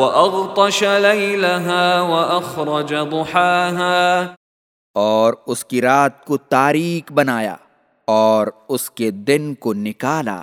وَأَغْطَشَ لَيْلَهَا وَأَخْرَجَ ضُحَاهَا اور اس کی رات کو تاریک بنایا اور اس کے دن کو نکالا۔